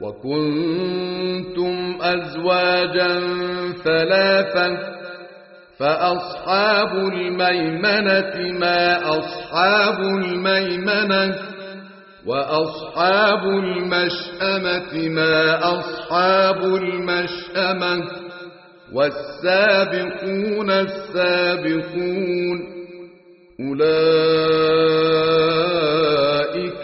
وكنتم أزواجا ثلاثا فأصحاب الميمنة ما أصحاب الميمنة وأصحاب المشأمة ما أصحاب المشأمة والسابقون السابقون أولئك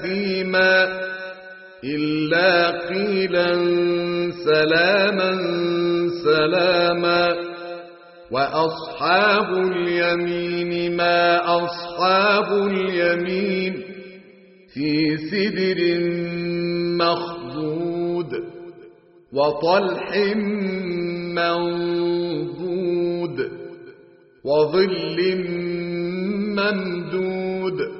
تأثيما إلا قيلا سلاما سلاما وأصحاب اليمين ما أصحاب اليمين في سدر مخضود وطلح منضود وظل ممدود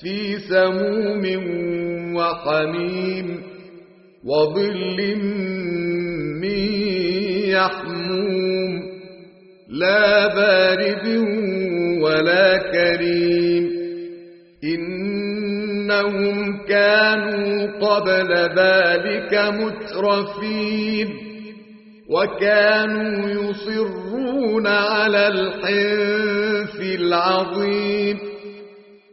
في سموم وحميم وظل من يحموم لا بارد ولا كريم إنهم كانوا قبل ذلك مترفين وكانوا يصرون على الحنف العظيم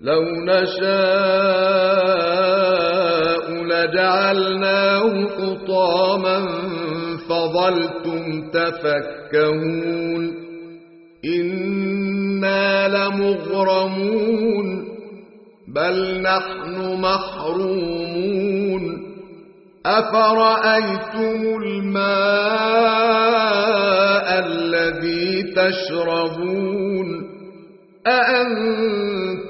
لو نشاء لجعلناه حطاما فظلتم تفكهون إنا لمغرمون بل نحن محرومون أفرأيتم الماء الذي تشربون أأنتم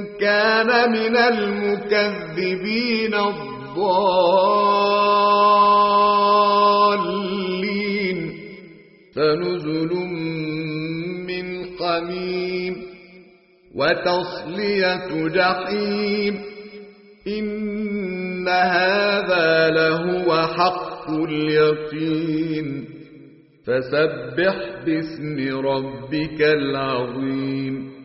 كان من المكذبين الضالين. فنزل من حميم وتصلية جحيم. إن هذا لهو حق اليقين. فسبح باسم ربك العظيم.